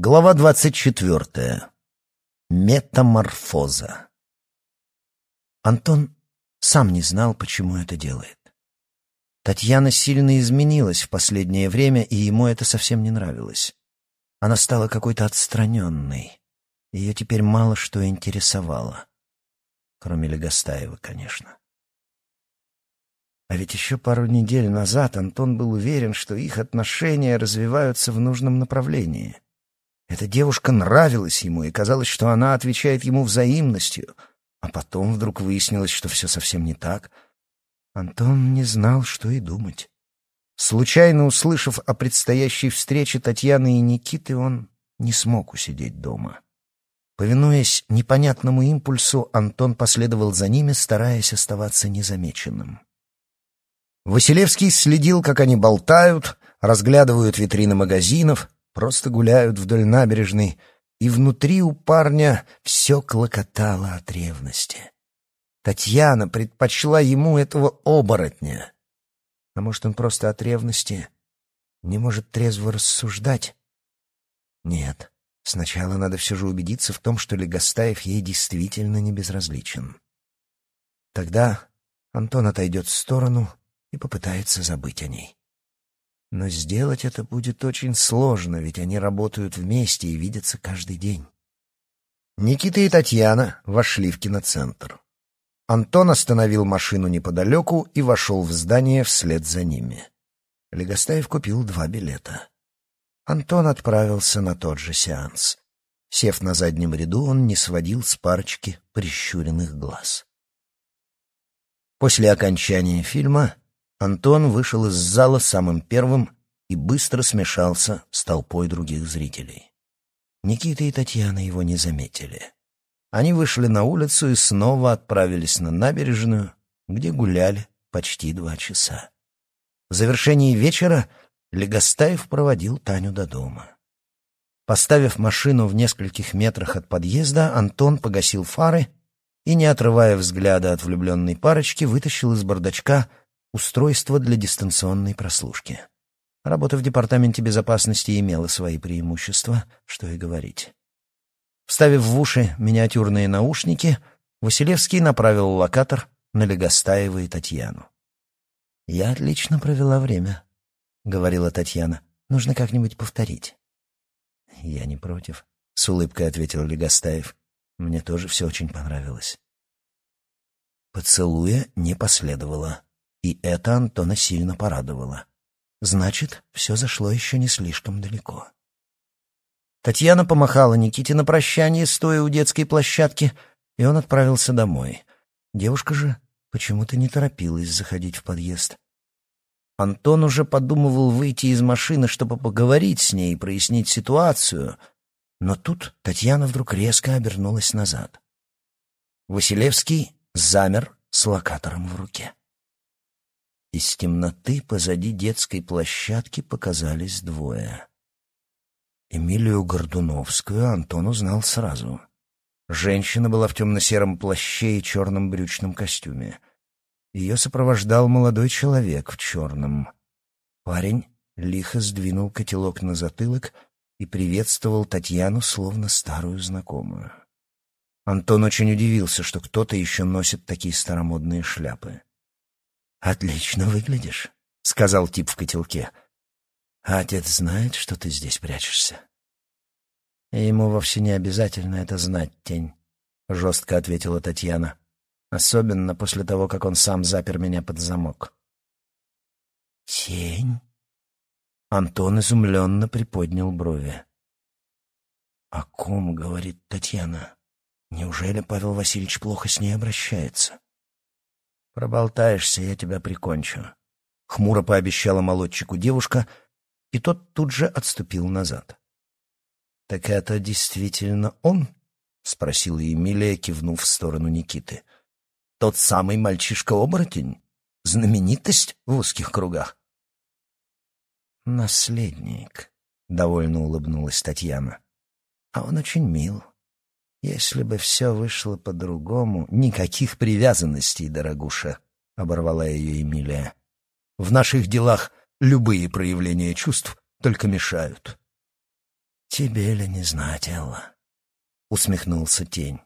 Глава двадцать четвертая. Метаморфоза. Антон сам не знал, почему это делает. Татьяна сильно изменилась в последнее время, и ему это совсем не нравилось. Она стала какой-то отстраненной. Ее теперь мало что интересовало. Кроме Легостаева, конечно. А ведь еще пару недель назад Антон был уверен, что их отношения развиваются в нужном направлении — эта девушка нравилась ему, и казалось, что она отвечает ему взаимностью. А потом вдруг выяснилось, что все совсем не так. Антон не знал, что и думать. Случайно услышав о предстоящей встрече Татьяны и Никиты, он не смог усидеть дома. Повинуясь непонятному импульсу, Антон последовал за ними, стараясь оставаться незамеченным. Василевский следил, как они болтают, разглядывают витрины магазинов, просто гуляют вдоль набережной, и внутри у парня все клокотало от ревности. Татьяна предпочла ему этого оборотня. А может, он просто от ревности не может трезво рассуждать? Нет, сначала надо все же убедиться в том, что Легостаев ей действительно не безразличен. Тогда Антон отойдет в сторону и попытается забыть о ней. Но сделать это будет очень сложно, ведь они работают вместе и видятся каждый день. Никита и Татьяна вошли в киноцентр. Антон остановил машину неподалеку и вошел в здание вслед за ними. Легостаев купил два билета. Антон отправился на тот же сеанс. Сев на заднем ряду, он не сводил с парочки прищуренных глаз. После окончания фильма Антон вышел из зала самым первым и быстро смешался с толпой других зрителей. Никита и Татьяна его не заметили. Они вышли на улицу и снова отправились на набережную, где гуляли почти два часа. В завершении вечера Легостаев проводил Таню до дома. Поставив машину в нескольких метрах от подъезда, Антон погасил фары и, не отрывая взгляда от влюбленной парочки, вытащил из бардачка устройство для дистанционной прослушки. Работа в департаменте безопасности имела свои преимущества, что и говорить. Вставив в уши миниатюрные наушники, Василевский направил локатор на Легостаева и Татьяну. «Я отлично провела время», — говорила Татьяна. «Нужно как-нибудь повторить». «Я не против», — с улыбкой ответил Легостаев. «Мне тоже все очень понравилось». Поцелуя не последовало. И это Антона сильно порадовало. Значит, все зашло еще не слишком далеко. Татьяна помахала Никите на прощание, стоя у детской площадки, и он отправился домой. Девушка же почему-то не торопилась заходить в подъезд. Антон уже подумывал выйти из машины, чтобы поговорить с ней и прояснить ситуацию, но тут Татьяна вдруг резко обернулась назад. Василевский замер с локатором в руке. Из темноты позади детской площадки показались двое. Эмилию Гордуновскую Антон узнал сразу. Женщина была в темно-сером плаще и черном брючном костюме. Ее сопровождал молодой человек в черном. Парень лихо сдвинул котелок на затылок и приветствовал Татьяну, словно старую знакомую. Антон очень удивился, что кто-то еще носит такие старомодные шляпы. «Отлично выглядишь», — сказал тип в котелке. «А отец знает, что ты здесь прячешься?» «Ему вовсе не обязательно это знать, тень», — жестко ответила Татьяна. «Особенно после того, как он сам запер меня под замок». «Тень?» Антон изумленно приподнял брови. «О ком?» — говорит Татьяна. «Неужели Павел Васильевич плохо с ней обращается?» «Проболтаешься, я тебя прикончу», — хмуро пообещала молодчику девушка, и тот тут же отступил назад. «Так это действительно он?» — спросила Эмилия, кивнув в сторону Никиты. «Тот самый мальчишка-оборотень? Знаменитость в узких кругах?» «Наследник», — довольно улыбнулась Татьяна. «А он очень мил. Если бы все вышло по-другому, никаких привязанностей, дорогуша, — оборвала ее Эмилия. В наших делах любые проявления чувств только мешают. Тебе ли не знать, Элла? Усмехнулся тень.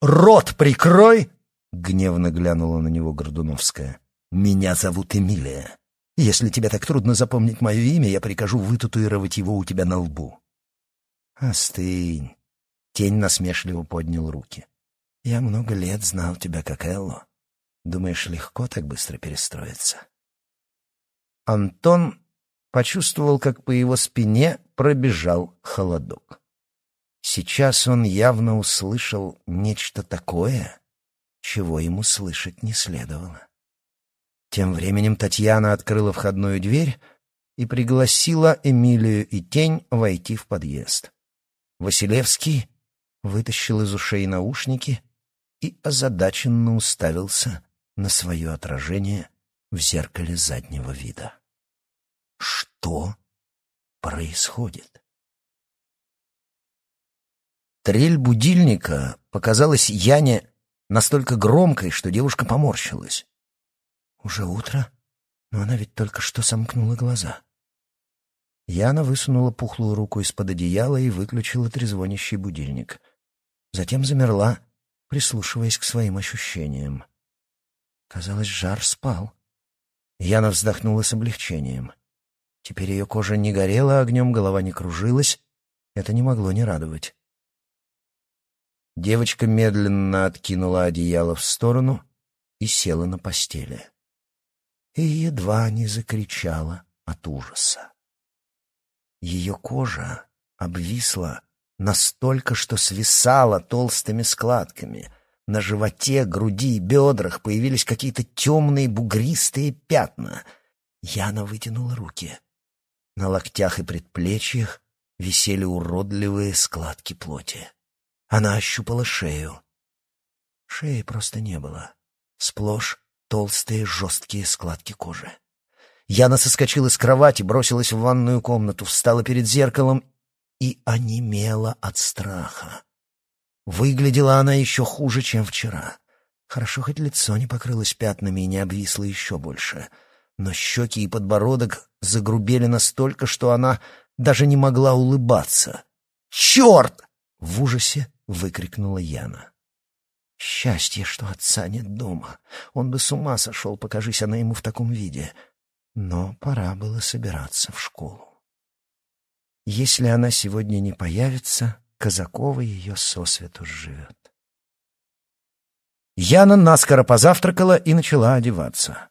Рот прикрой! Гневно глянула на него Гордуновская. Меня зовут Эмилия. Если тебе так трудно запомнить мое имя, я прикажу вытатуировать его у тебя на лбу. Остынь. Тень насмешливо поднял руки. Я много лет знал тебя как Элло. Думаешь, легко так быстро перестроиться? Антон почувствовал, как по его спине пробежал холодок. Сейчас он явно услышал нечто такое, чего ему слышать не следовало. Тем временем Татьяна открыла входную дверь и пригласила Эмилию и Тень войти в подъезд. Василевский вытащил из ушей наушники и озадаченно уставился на свое отражение в зеркале заднего вида. Что происходит? Трель будильника показалась Яне настолько громкой, что девушка поморщилась. Уже утро, но она ведь только что сомкнула глаза. Яна высунула пухлую руку из-под одеяла и выключила трезвонящий будильник. Затем замерла, прислушиваясь к своим ощущениям. Казалось, жар спал. Яна вздохнула с облегчением. Теперь ее кожа не горела огнем, голова не кружилась. Это не могло не радовать. Девочка медленно откинула одеяло в сторону и села на постели. И едва не закричала от ужаса. Ее кожа обвисла настолько, что свисала толстыми складками. На животе, груди и бедрах появились какие-то темные бугристые пятна. Яна вытянула руки. На локтях и предплечьях висели уродливые складки плоти. Она ощупала шею. Шеи просто не было. Сплошь толстые жесткие складки кожи. Яна соскочила с кровати, бросилась в ванную комнату, встала перед зеркалом и онемела от страха. Выглядела она еще хуже, чем вчера. Хорошо, хоть лицо не покрылось пятнами и не обвисло еще больше. Но щеки и подбородок загрубели настолько, что она даже не могла улыбаться. «Черт!» — в ужасе выкрикнула Яна. Счастье, что отца нет дома. Он бы с ума сошел, покажись она ему в таком виде. Но пора было собираться в школу. Если она сегодня не появится, Казакова ее сосвету сживет. Яна наскоро позавтракала и начала одеваться.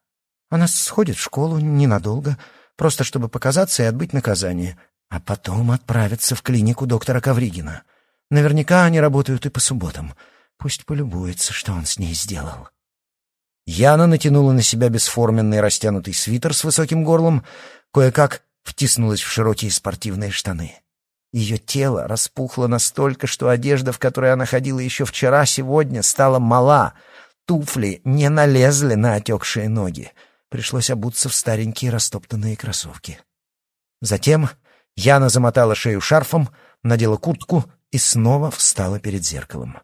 Она сходит в школу ненадолго, просто чтобы показаться и отбыть наказание, а потом отправится в клинику доктора Ковригина — Наверняка они работают и по субботам. Пусть полюбуется, что он с ней сделал. Яна натянула на себя бесформенный растянутый свитер с высоким горлом, кое-как втиснулась в широкие спортивные штаны. Ее тело распухло настолько, что одежда, в которой она ходила еще вчера, сегодня стала мала. Туфли не налезли на отекшие ноги. Пришлось обуться в старенькие растоптанные кроссовки. Затем Яна замотала шею шарфом, надела куртку и снова встала перед зеркалом.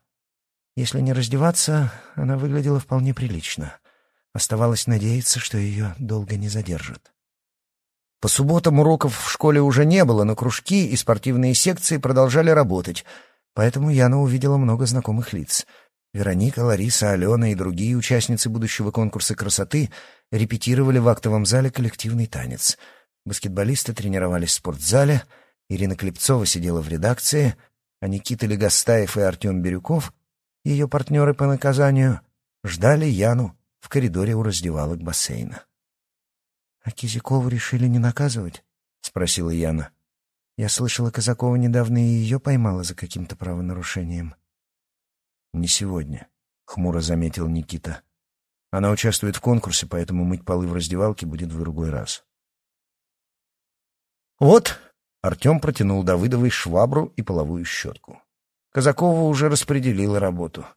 Если не раздеваться, она выглядела вполне прилично. Оставалось надеяться, что ее долго не задержат. По субботам уроков в школе уже не было, но кружки и спортивные секции продолжали работать, поэтому Яна увидела много знакомых лиц. Вероника, Лариса, Алена и другие участницы будущего конкурса красоты репетировали в актовом зале коллективный танец. Баскетболисты тренировались в спортзале, Ирина Клепцова сидела в редакции, а Никита Легостаев и Артем Бирюков, ее партнеры по наказанию, ждали Яну в коридоре у раздевалок бассейна. — А Кизякову решили не наказывать? — спросила Яна. Я слышала, Казакова недавно и ее поймала за каким-то правонарушением. — Не сегодня, — хмуро заметил Никита. Она участвует в конкурсе, поэтому мыть полы в раздевалке будет в другой раз. Вот Артем протянул Давыдовой швабру и половую щетку. Казакова уже распределила работу.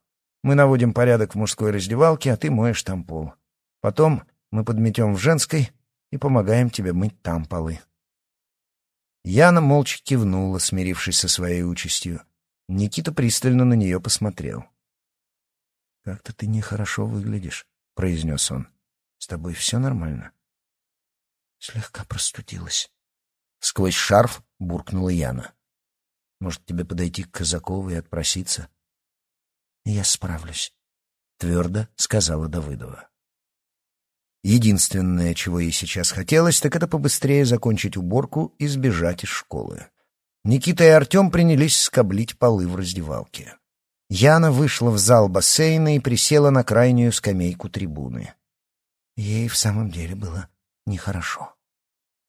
Мы наводим порядок в мужской раздевалке, а ты моешь там пол. Потом мы подметем в женской и помогаем тебе мыть там полы. Яна молча кивнула, смирившись со своей участью. Никита пристально на нее посмотрел. — Как-то ты нехорошо выглядишь, — произнес он. — С тобой все нормально? — Слегка простудилась. — сквозь шарф буркнула Яна. «Может, тебе подойти к Казакову и отпроситься?» «Я справлюсь», — твердо сказала Давыдова. Единственное, чего ей сейчас хотелось, так это побыстрее закончить уборку и сбежать из школы. Никита и Артем принялись скоблить полы в раздевалке. Яна вышла в зал бассейна и присела на крайнюю скамейку трибуны. Ей в самом деле было нехорошо.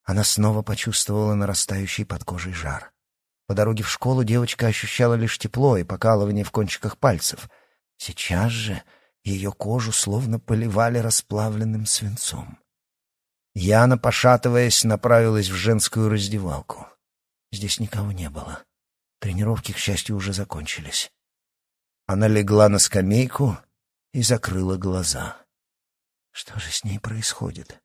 Она снова почувствовала нарастающий под кожей жар. По дороге в школу девочка ощущала лишь тепло и покалывание в кончиках пальцев. Сейчас же ее кожу словно поливали расплавленным свинцом. Яна, пошатываясь, направилась в женскую раздевалку. Здесь никого не было. Тренировки, к счастью, уже закончились. Она легла на скамейку и закрыла глаза. Что же с ней происходит?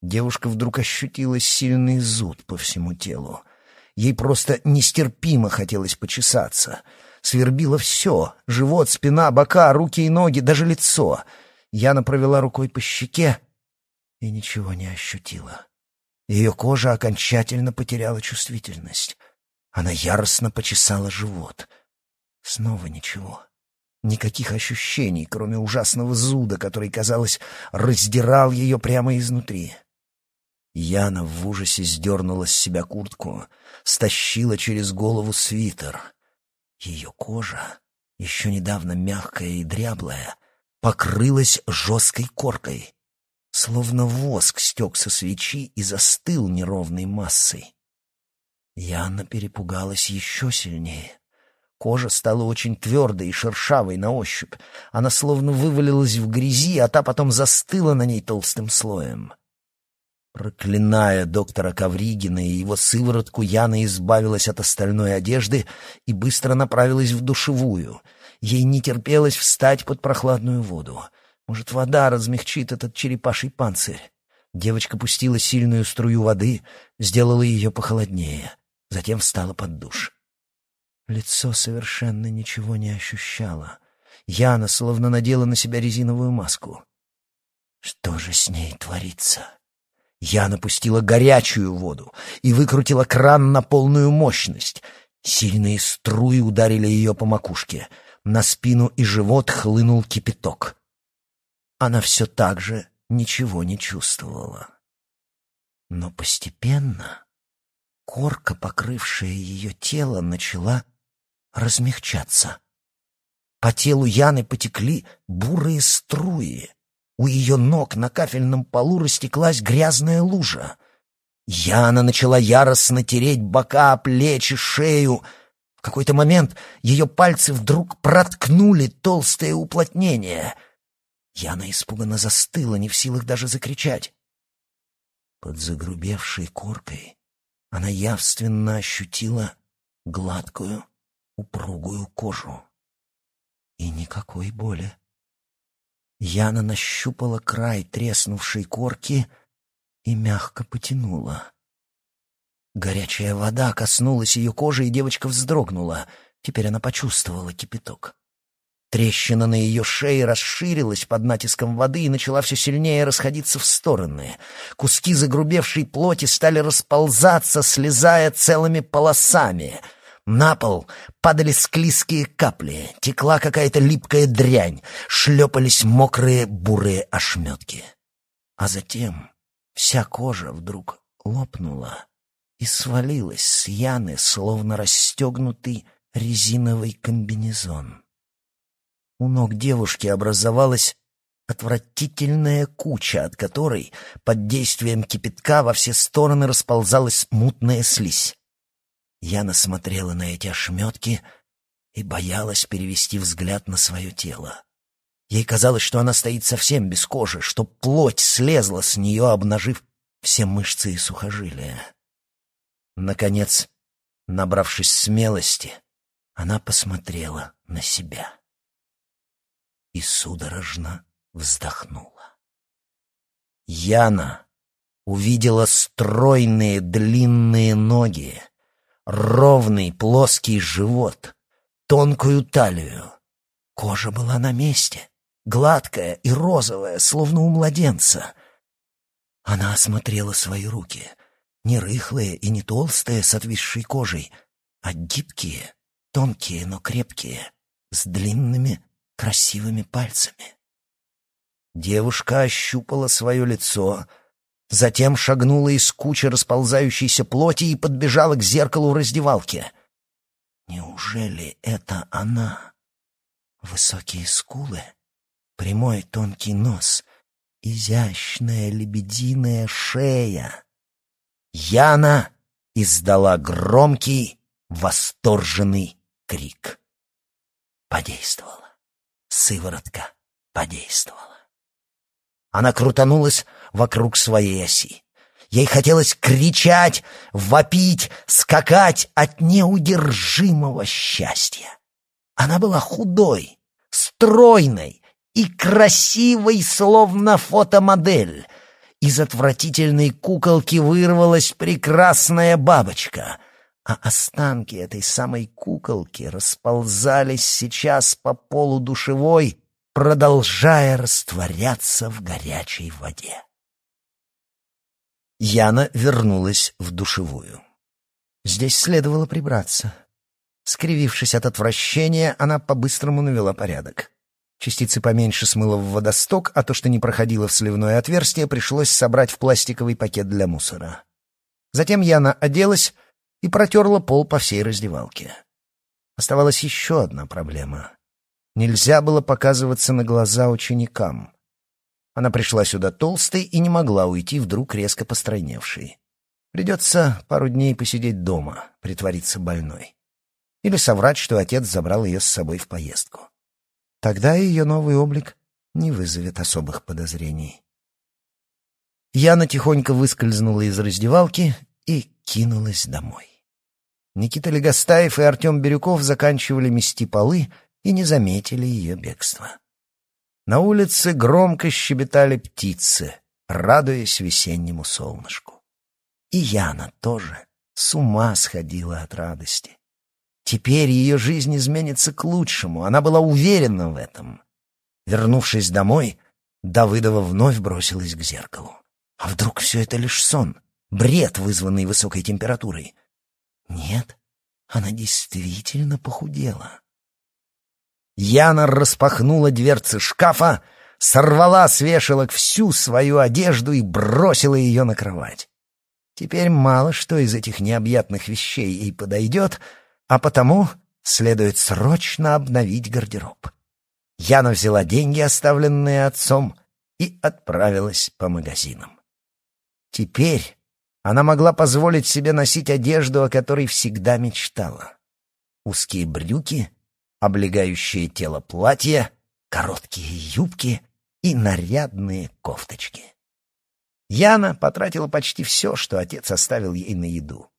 Девушка вдруг ощутила сильный зуд по всему телу. Ей просто нестерпимо хотелось почесаться. Свербило все — живот, спина, бока, руки и ноги, даже лицо. Яна провела рукой по щеке и ничего не ощутила. Ее кожа окончательно потеряла чувствительность. Она яростно почесала живот. Снова ничего. Никаких ощущений, кроме ужасного зуда, который, казалось, раздирал ее прямо изнутри. Яна в ужасе сдернула с себя куртку, стащила через голову свитер. Ее кожа, еще недавно мягкая и дряблая, покрылась жесткой коркой. Словно воск стек со свечи и застыл неровной массой. Яна перепугалась еще сильнее. Кожа стала очень твердой и шершавой на ощупь. Она словно вывалилась в грязи, а та потом застыла на ней толстым слоем. Проклиная доктора Ковригина и его сыворотку, Яна избавилась от остальной одежды и быстро направилась в душевую. Ей не терпелось встать под прохладную воду. Может, вода размягчит этот черепаший панцирь? Девочка пустила сильную струю воды, сделала ее похолоднее, затем встала под душ. Лицо совершенно ничего не ощущало. Яна словно надела на себя резиновую маску. Что же с ней творится? Я напустила горячую воду и выкрутила кран на полную мощность. Сильные струи ударили ее по макушке. На спину и живот хлынул кипяток она все так же ничего не чувствовала. Но постепенно корка, покрывшая ее тело, начала размягчаться. По телу Яны потекли бурые струи. У ее ног на кафельном полу растеклась грязная лужа. Яна начала яростно тереть бока, плечи, шею. В какой-то момент ее пальцы вдруг проткнули толстое уплотнение — Яна испуганно застыла, не в силах даже закричать. Под загрубевшей коркой она явственно ощутила гладкую, упругую кожу. И никакой боли. Яна нащупала край треснувшей корки и мягко потянула. Горячая вода коснулась ее кожи, и девочка вздрогнула. Теперь она почувствовала кипяток. Трещина на ее шее расширилась под натиском воды и начала все сильнее расходиться в стороны. Куски загрубевшей плоти стали расползаться, слезая целыми полосами. На пол падали склизкие капли, текла какая-то липкая дрянь, шлепались мокрые бурые ошметки. А затем вся кожа вдруг лопнула и свалилась с Яны, словно расстегнутый резиновый комбинезон. У ног девушки образовалась отвратительная куча, от которой под действием кипятка во все стороны расползалась мутная слизь. Яна смотрела на эти ошметки и боялась перевести взгляд на свое тело. Ей казалось, что она стоит совсем без кожи, что плоть слезла с нее, обнажив все мышцы и сухожилия. Наконец, набравшись смелости, она посмотрела на себя и судорожно вздохнула. Яна увидела стройные длинные ноги, ровный плоский живот, тонкую талию. Кожа была на месте, гладкая и розовая, словно у младенца. Она осмотрела свои руки. не рыхлые и не толстые с отвисшей кожей, а гибкие, тонкие, но крепкие, с длинными, красивыми пальцами. Девушка ощупала свое лицо, затем шагнула из кучи расползающейся плоти и подбежала к зеркалу в раздевалке. Неужели это она? Высокие скулы, прямой тонкий нос, изящная лебединая шея. Яна издала громкий, восторженный крик. Подействовала. Сыворотка подействовала. Она крутанулась вокруг своей оси. Ей хотелось кричать, вопить, скакать от неудержимого счастья. Она была худой, стройной и красивой, словно фотомодель. Из отвратительной куколки вырвалась прекрасная бабочка, а останки этой самой куколки расползались сейчас по полу душевой, продолжая растворяться в горячей воде. Яна вернулась в душевую. Здесь следовало прибраться. Скривившись от отвращения, она по-быстрому навела порядок. Частицы поменьше смыло в водосток, а то, что не проходило в сливное отверстие, пришлось собрать в пластиковый пакет для мусора. Затем Яна оделась и протерла пол по всей раздевалке. Оставалась еще одна проблема. Нельзя было показываться на глаза ученикам. Она пришла сюда толстой и не могла уйти, вдруг резко постройневшей. Придется пару дней посидеть дома, притвориться больной. Или соврать, что отец забрал ее с собой в поездку. Тогда ее новый облик не вызовет особых подозрений. Яна тихонько выскользнула из раздевалки и кинулась домой. Никита Легостаев и Артем Бирюков заканчивали мести полы и не заметили ее бегства. На улице громко щебетали птицы, радуясь весеннему солнышку. И Яна тоже с ума сходила от радости. Теперь ее жизнь изменится к лучшему, она была уверена в этом. Вернувшись домой, Давыдова вновь бросилась к зеркалу. А вдруг все это лишь сон, бред, вызванный высокой температурой? Нет, она действительно похудела. Яна распахнула дверцы шкафа, сорвала с вешалок всю свою одежду и бросила ее на кровать. Теперь мало что из этих необъятных вещей ей подойдет, а потому следует срочно обновить гардероб. Яна взяла деньги, оставленные отцом, и отправилась по магазинам. Теперь она могла позволить себе носить одежду, о которой всегда мечтала. Узкие брюки — облегающее тело платья, короткие юбки и нарядные кофточки. Яна потратила почти все, что отец оставил ей на еду.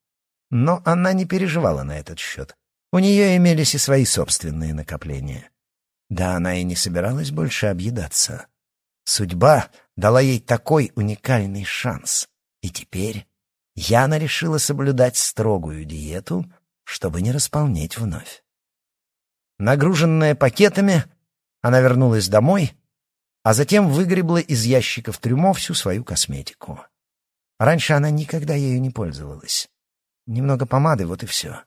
Но она не переживала на этот счет. У нее имелись и свои собственные накопления. Да она и не собиралась больше объедаться. Судьба дала ей такой уникальный шанс. И теперь Яна решила соблюдать строгую диету, чтобы не располнеть вновь. Нагруженная пакетами, она вернулась домой, а затем выгребла из ящиков трюмо всю свою косметику. Раньше она никогда ею не пользовалась. Немного помады, вот и все.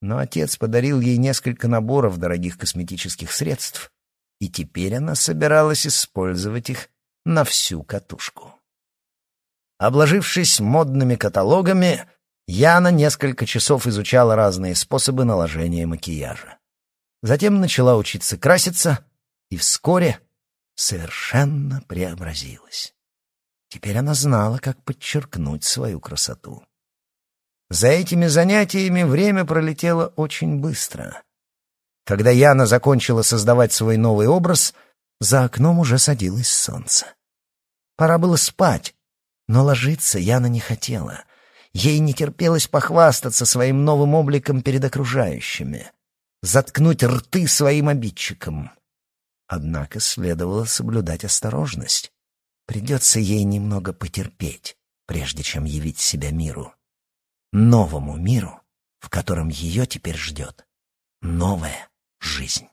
Но отец подарил ей несколько наборов дорогих косметических средств, и теперь она собиралась использовать их на всю катушку. Обложившись модными каталогами, Яна несколько часов изучала разные способы наложения макияжа. Затем начала учиться краситься и вскоре совершенно преобразилась. Теперь она знала, как подчеркнуть свою красоту. За этими занятиями время пролетело очень быстро. Когда Яна закончила создавать свой новый образ, за окном уже садилось солнце. Пора было спать, но ложиться Яна не хотела. Ей не терпелось похвастаться своим новым обликом перед окружающими заткнуть рты своим обидчикам. Однако следовало соблюдать осторожность. Придется ей немного потерпеть, прежде чем явить себя миру. Новому миру, в котором ее теперь ждет новая жизнь.